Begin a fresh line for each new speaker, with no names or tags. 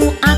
como a